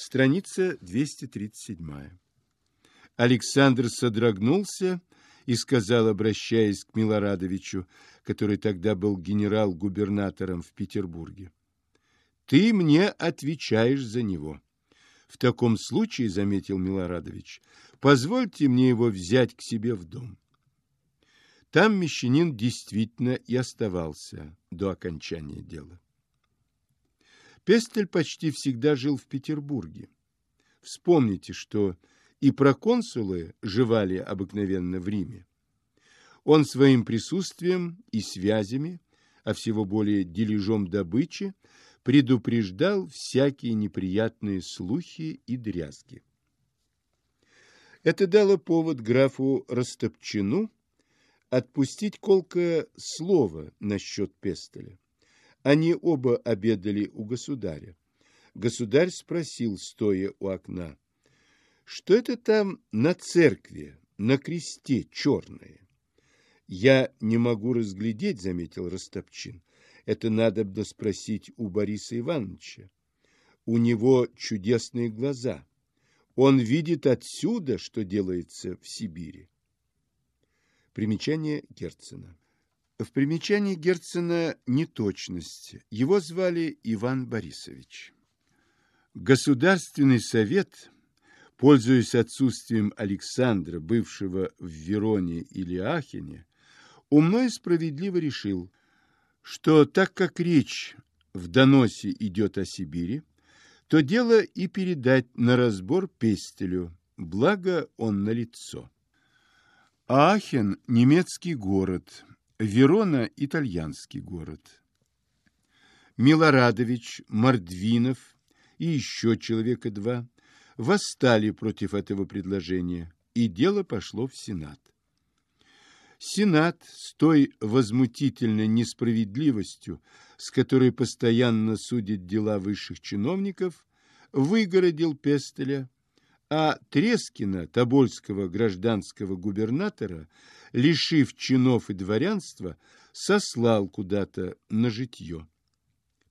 Страница 237. Александр содрогнулся и сказал, обращаясь к Милорадовичу, который тогда был генерал-губернатором в Петербурге, «Ты мне отвечаешь за него». В таком случае, заметил Милорадович, позвольте мне его взять к себе в дом. Там мещанин действительно и оставался до окончания дела. Пестель почти всегда жил в Петербурге. Вспомните, что и проконсулы живали обыкновенно в Риме. Он своим присутствием и связями, а всего более дележом добычи, предупреждал всякие неприятные слухи и дрязги. Это дало повод графу Растопчину отпустить колкое слово насчет Пестеля. Они оба обедали у государя. Государь спросил, стоя у окна, что это там на церкви, на кресте черное? Я не могу разглядеть, заметил Растопчин. Это надо бы спросить у Бориса Ивановича. У него чудесные глаза. Он видит отсюда, что делается в Сибири. Примечание Герцена. В примечании Герцена неточность. Его звали Иван Борисович. Государственный совет, пользуясь отсутствием Александра, бывшего в Вероне или Ахене, умно и справедливо решил, что так как речь в доносе идет о Сибири, то дело и передать на разбор Пестелю, благо он налицо. Ахен – немецкий город, Верона – итальянский город. Милорадович, Мордвинов и еще человека два восстали против этого предложения, и дело пошло в Сенат. Сенат с той возмутительной несправедливостью, с которой постоянно судит дела высших чиновников, выгородил Пестеля, а Трескина, тобольского гражданского губернатора, лишив чинов и дворянства, сослал куда-то на житье.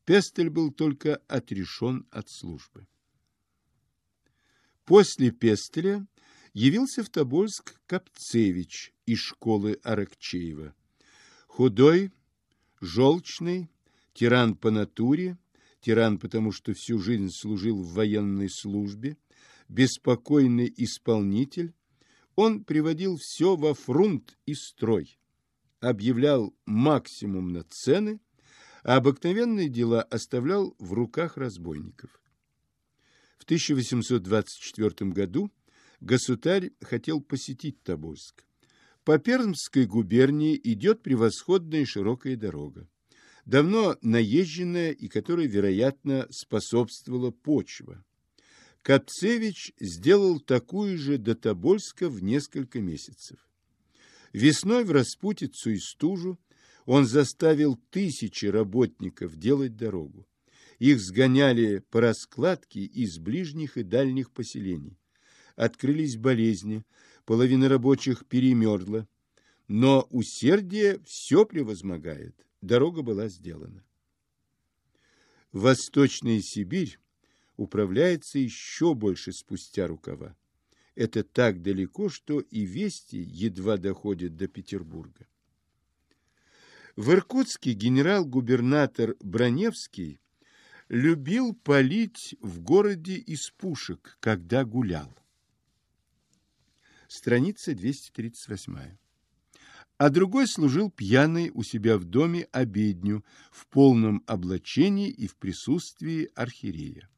Пестель был только отрешен от службы. После Пестеля явился в Тобольск Капцевич из школы Аракчеева. Худой, желчный, тиран по натуре, тиран потому, что всю жизнь служил в военной службе, беспокойный исполнитель, он приводил все во фрунт и строй, объявлял максимум на цены, а обыкновенные дела оставлял в руках разбойников. В 1824 году государь хотел посетить Тобольск. По Пермской губернии идет превосходная широкая дорога, давно наезженная и которой, вероятно, способствовала почва. Капцевич сделал такую же до Тобольска в несколько месяцев. Весной в распутицу и стужу он заставил тысячи работников делать дорогу. Их сгоняли по раскладке из ближних и дальних поселений открылись болезни, половина рабочих перемерзла. Но усердие все превозмогает. Дорога была сделана. Восточная Сибирь управляется еще больше спустя рукава. Это так далеко, что и вести едва доходят до Петербурга. В Иркутске генерал-губернатор Броневский любил палить в городе из пушек, когда гулял страница 238. А другой служил пьяный у себя в доме обедню в полном облачении и в присутствии архиерея.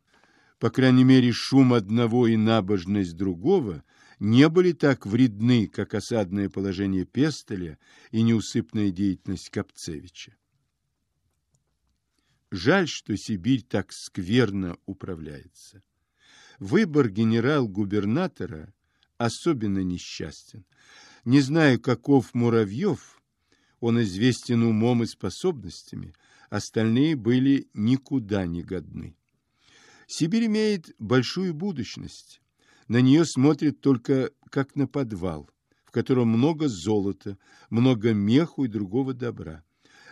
По крайней мере, шум одного и набожность другого не были так вредны, как осадное положение Пестеля и неусыпная деятельность Капцевича. Жаль, что Сибирь так скверно управляется. Выбор генерал-губернатора особенно несчастен. Не знаю, каков Муравьев, он известен умом и способностями, остальные были никуда не годны. Сибирь имеет большую будущность. На нее смотрят только как на подвал, в котором много золота, много меху и другого добра,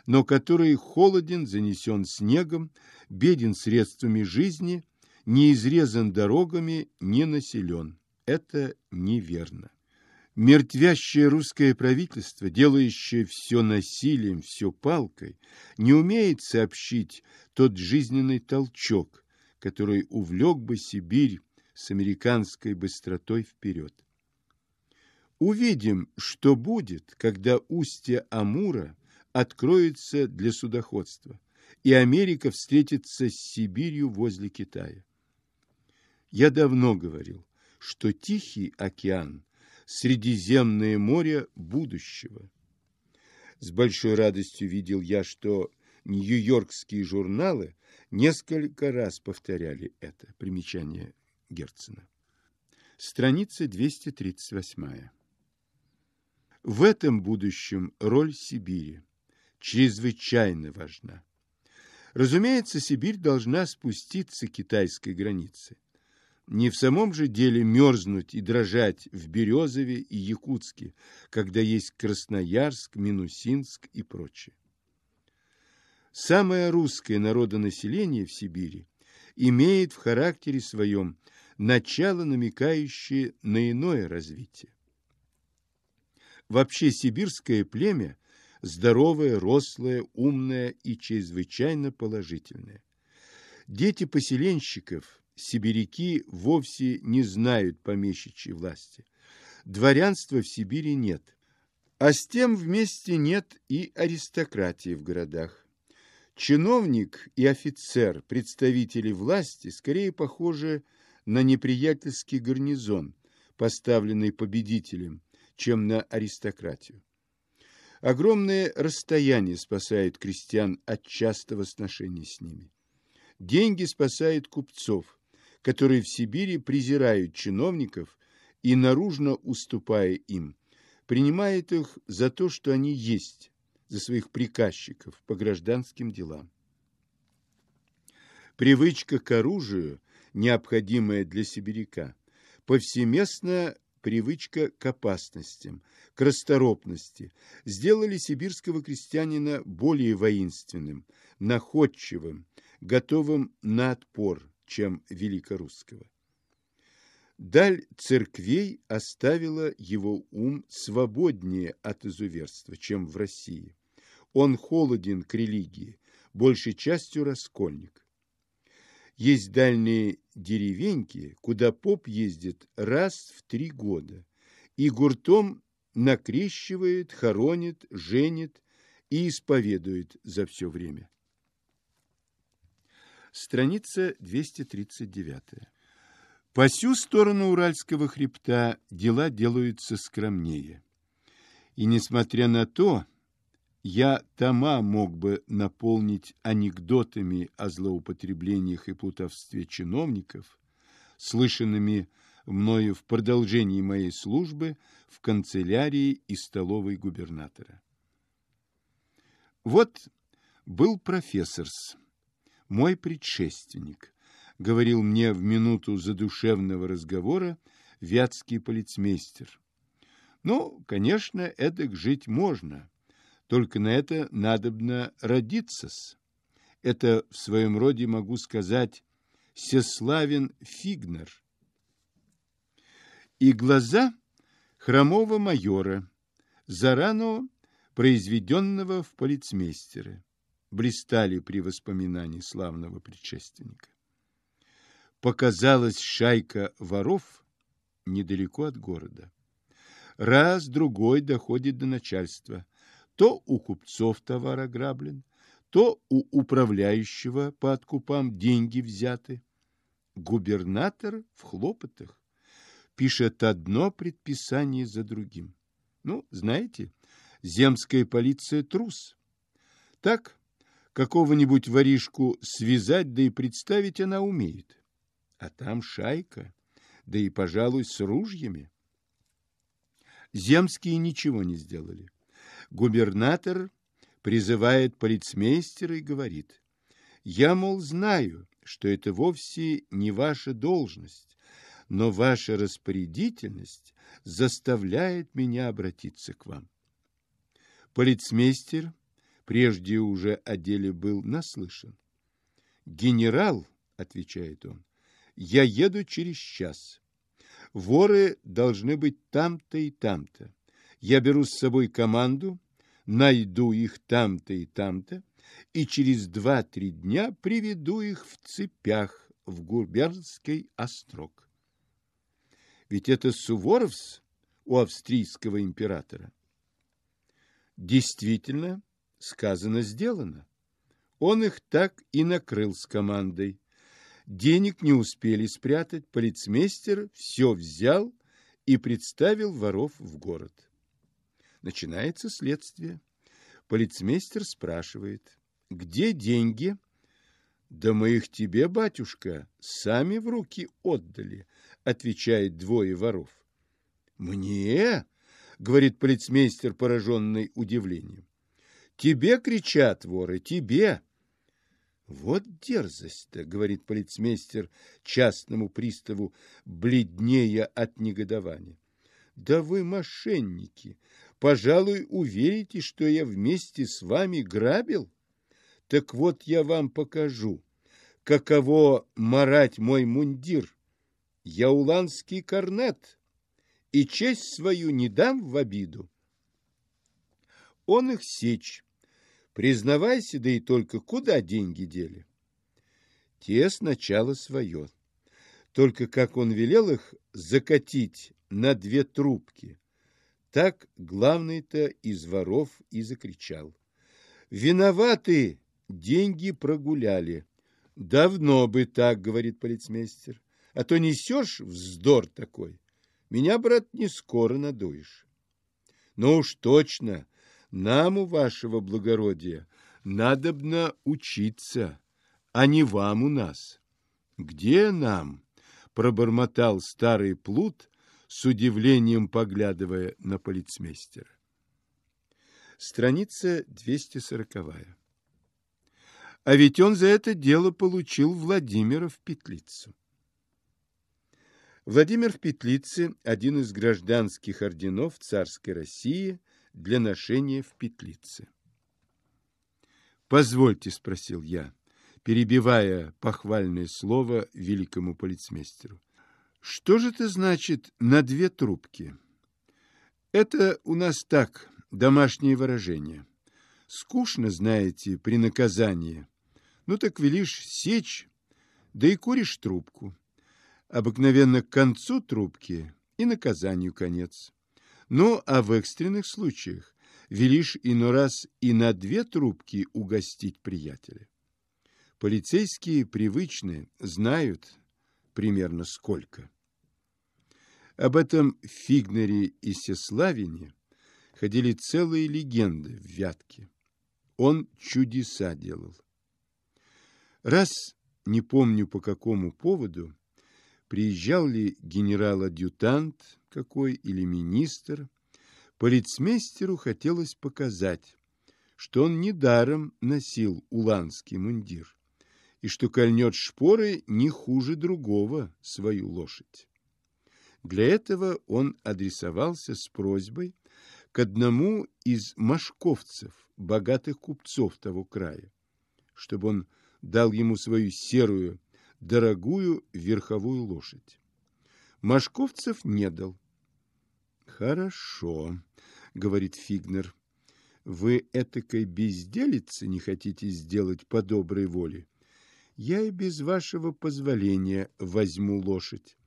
но который холоден, занесен снегом, беден средствами жизни, не изрезан дорогами, не населен. Это неверно. Мертвящее русское правительство, делающее все насилием, все палкой, не умеет сообщить тот жизненный толчок, который увлек бы Сибирь с американской быстротой вперед. Увидим, что будет, когда устье Амура откроется для судоходства, и Америка встретится с Сибирью возле Китая. Я давно говорил, что Тихий океан – Средиземное море будущего. С большой радостью видел я, что нью-йоркские журналы несколько раз повторяли это. Примечание Герцена. Страница 238. В этом будущем роль Сибири чрезвычайно важна. Разумеется, Сибирь должна спуститься к китайской границе. Не в самом же деле мерзнуть и дрожать в Березове и Якутске, когда есть Красноярск, Минусинск и прочее. Самое русское народонаселение в Сибири имеет в характере своем начало, намекающее на иное развитие. Вообще сибирское племя здоровое, рослое, умное и чрезвычайно положительное. Дети поселенщиков, сибиряки, вовсе не знают помещичьей власти. Дворянства в Сибири нет. А с тем вместе нет и аристократии в городах. Чиновник и офицер, представители власти, скорее похожи на неприятельский гарнизон, поставленный победителем, чем на аристократию. Огромное расстояние спасает крестьян от частого сношения с ними. Деньги спасают купцов, которые в Сибири презирают чиновников и, наружно уступая им, принимают их за то, что они есть, за своих приказчиков по гражданским делам. Привычка к оружию, необходимая для сибиряка, повсеместно привычка к опасностям, к расторопности сделали сибирского крестьянина более воинственным, находчивым, готовым на отпор, чем великорусского. Даль церквей оставила его ум свободнее от изуверства, чем в России. Он холоден к религии, большей частью раскольник. Есть дальние деревеньки, куда поп ездит раз в три года, и гуртом накрещивает, хоронит, женит и исповедует за все время. Страница 239. По сю сторону Уральского хребта дела делаются скромнее. И несмотря на то, я тома мог бы наполнить анекдотами о злоупотреблениях и плутовстве чиновников, слышанными мною в продолжении моей службы в канцелярии и столовой губернатора. Вот был профессорс, мой предшественник, говорил мне в минуту задушевного разговора вятский полицмейстер. Ну, конечно, эдак жить можно, только на это надобно родиться-с. Это в своем роде могу сказать Сеславин Фигнер. И глаза хромого майора, зарано произведенного в полицмейстеры, блистали при воспоминании славного предшественника. Показалась шайка воров недалеко от города. Раз, другой доходит до начальства – то у купцов товар ограблен, то у управляющего по откупам деньги взяты. Губернатор в хлопотах пишет одно предписание за другим. Ну, знаете, земская полиция трус. Так, какого-нибудь воришку связать, да и представить она умеет. А там шайка, да и, пожалуй, с ружьями. Земские ничего не сделали. Губернатор призывает полицмейстера и говорит, «Я, мол, знаю, что это вовсе не ваша должность, но ваша распорядительность заставляет меня обратиться к вам». Полицмейстер прежде уже о деле был наслышан. «Генерал», — отвечает он, Я еду через час. Воры должны быть там-то и там-то. Я беру с собой команду, найду их там-то и там-то, и через два-три дня приведу их в цепях в губернский острог. Ведь это Суворовс у австрийского императора. Действительно, сказано, сделано. Он их так и накрыл с командой. Денег не успели спрятать, полицмейстер все взял и представил воров в город. Начинается следствие. Полицмейстер спрашивает, где деньги? Да мы их тебе, батюшка, сами в руки отдали, отвечает двое воров. Мне? говорит полицмейстер, пораженный удивлением. Тебе кричат воры, тебе. Вот дерзость-то, говорит полицмейстер частному приставу, бледнее от негодования. Да вы мошенники! Пожалуй, уверите, что я вместе с вами грабил? Так вот я вам покажу, каково марать мой мундир. Я уланский корнет, и честь свою не дам в обиду. Он их сечь. Признавайся, да и только куда деньги дели? Те сначала свое. Только как он велел их закатить на две трубки. Так главный-то из воров и закричал. «Виноваты! Деньги прогуляли!» «Давно бы так, — говорит полицмейстер, — а то несешь вздор такой. Меня, брат, не скоро надуешь». «Ну уж точно, нам у вашего благородия надобно учиться, а не вам у нас». «Где нам?» — пробормотал старый плут, с удивлением поглядывая на полицмейстера. Страница 240. А ведь он за это дело получил Владимира в петлицу. Владимир в петлице – один из гражданских орденов царской России для ношения в петлице. «Позвольте», – спросил я, перебивая похвальное слово великому полицмейстеру. Что же это значит на две трубки? Это у нас так, домашнее выражение. Скучно, знаете, при наказании. Ну так велишь сечь, да и куришь трубку. Обыкновенно к концу трубки и наказанию конец. Ну, а в экстренных случаях велишь иной раз и на две трубки угостить приятеля. Полицейские привычные знают примерно сколько. Об этом Фигнере и Сеславине ходили целые легенды в Вятке. Он чудеса делал. Раз, не помню по какому поводу, приезжал ли генерал-адъютант какой или министр, полицмейстеру хотелось показать, что он недаром носил уланский мундир и что кольнет шпоры не хуже другого свою лошадь. Для этого он адресовался с просьбой к одному из машковцев, богатых купцов того края, чтобы он дал ему свою серую, дорогую верховую лошадь. Машковцев не дал. «Хорошо», — говорит Фигнер, — «вы этакой безделицы не хотите сделать по доброй воле? Я и без вашего позволения возьму лошадь.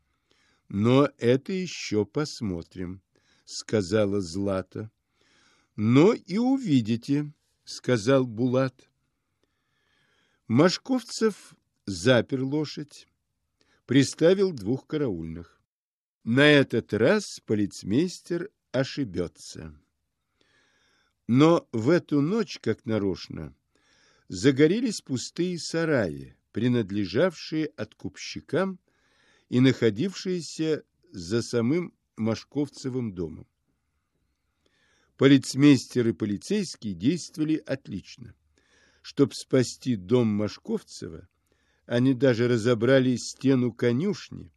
Но это еще посмотрим, сказала Злата. Но и увидите, сказал Булат. Машковцев запер лошадь, приставил двух караульных. На этот раз полицмейстер ошибется. Но в эту ночь, как нарочно, загорелись пустые сараи, принадлежавшие откупщикам и находившиеся за самым Машковцевым домом. Полицмейстер и полицейские действовали отлично. Чтобы спасти дом Машковцева, они даже разобрали стену конюшни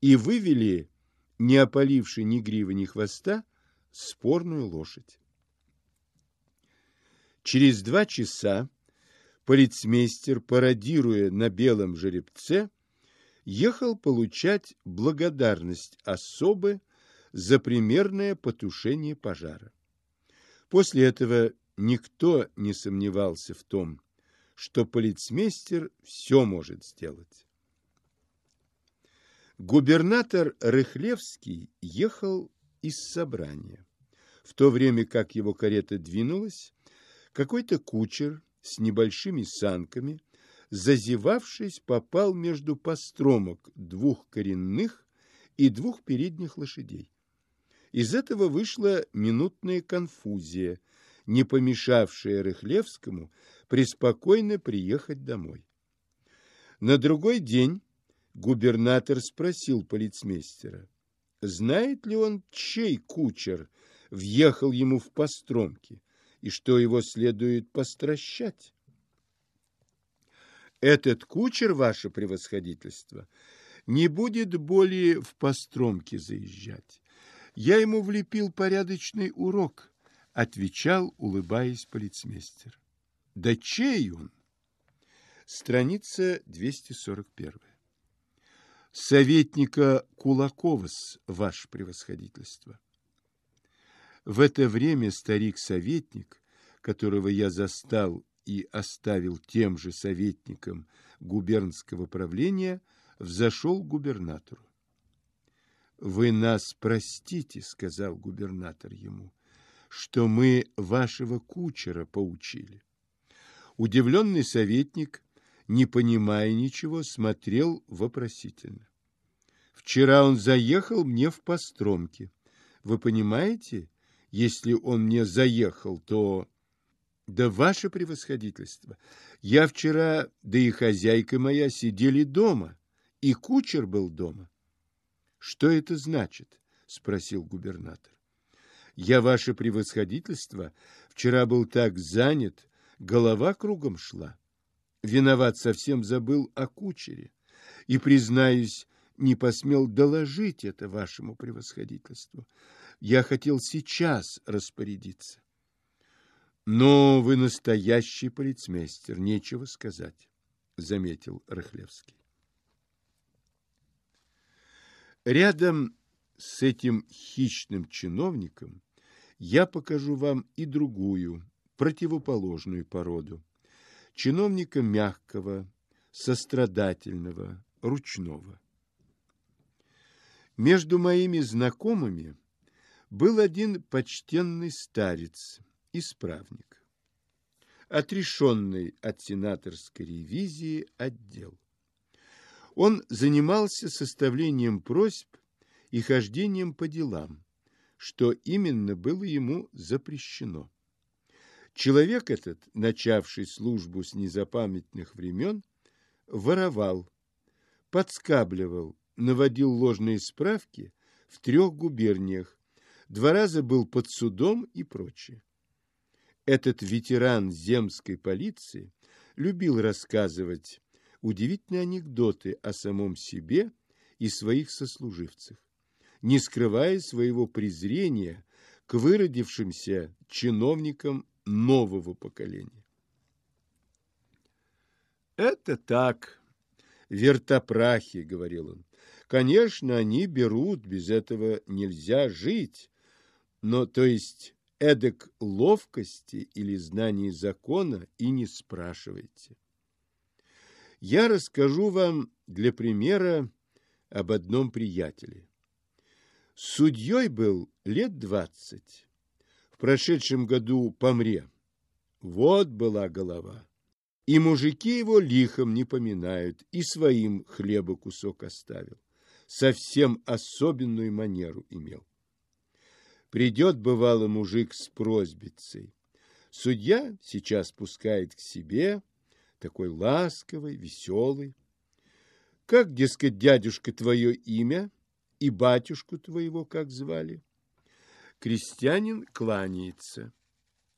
и вывели, не опаливши ни гривы, ни хвоста, спорную лошадь. Через два часа полицмейстер, пародируя на белом жеребце, ехал получать благодарность особы за примерное потушение пожара. После этого никто не сомневался в том, что полицмейстер все может сделать. Губернатор Рыхлевский ехал из собрания. В то время как его карета двинулась, какой-то кучер с небольшими санками, зазевавшись, попал между постромок двух коренных и двух передних лошадей. Из этого вышла минутная конфузия, не помешавшая Рыхлевскому преспокойно приехать домой. На другой день губернатор спросил полицмейстера, знает ли он, чей кучер въехал ему в постромки и что его следует постращать. Этот кучер, ваше превосходительство, не будет более в постромки заезжать. Я ему влепил порядочный урок, отвечал, улыбаясь полицмейстер. Да чей он? Страница 241. Советника Кулакова, ваше превосходительство. В это время старик-советник, которого я застал и оставил тем же советником губернского правления, взошел к губернатору. «Вы нас простите», — сказал губернатор ему, — «что мы вашего кучера поучили». Удивленный советник, не понимая ничего, смотрел вопросительно. «Вчера он заехал мне в постромке. Вы понимаете, если он мне заехал, то...» Да ваше превосходительство, я вчера, да и хозяйка моя сидели дома, и кучер был дома. Что это значит? спросил губернатор. Я, ваше превосходительство, вчера был так занят, голова кругом шла. Виноват совсем забыл о кучере. И, признаюсь, не посмел доложить это вашему превосходительству. Я хотел сейчас распорядиться. Но вы настоящий полицмейстер, нечего сказать, заметил Рыхлевский. Рядом с этим хищным чиновником я покажу вам и другую, противоположную породу. Чиновника мягкого, сострадательного, ручного. Между моими знакомыми был один почтенный старец, исправник, отрешенный от сенаторской ревизии отдел. Он занимался составлением просьб и хождением по делам, что именно было ему запрещено. Человек этот, начавший службу с незапамятных времен, воровал, подскабливал, наводил ложные справки в трех губерниях, два раза был под судом и прочее. Этот ветеран земской полиции любил рассказывать удивительные анекдоты о самом себе и своих сослуживцах, не скрывая своего презрения к выродившимся чиновникам нового поколения. «Это так, вертопрахи», — говорил он. «Конечно, они берут, без этого нельзя жить, но, то есть, эдак ловкости или знаний закона и не спрашивайте. Я расскажу вам для примера об одном приятеле. Судьей был лет двадцать. В прошедшем году помре. Вот была голова. И мужики его лихом не поминают, и своим хлеба кусок оставил. Совсем особенную манеру имел. Придет, бывало, мужик с просьбицей. Судья сейчас пускает к себе, такой ласковый, веселый. Как, дескать, дядюшка, твое имя и батюшку твоего как звали? Крестьянин кланяется.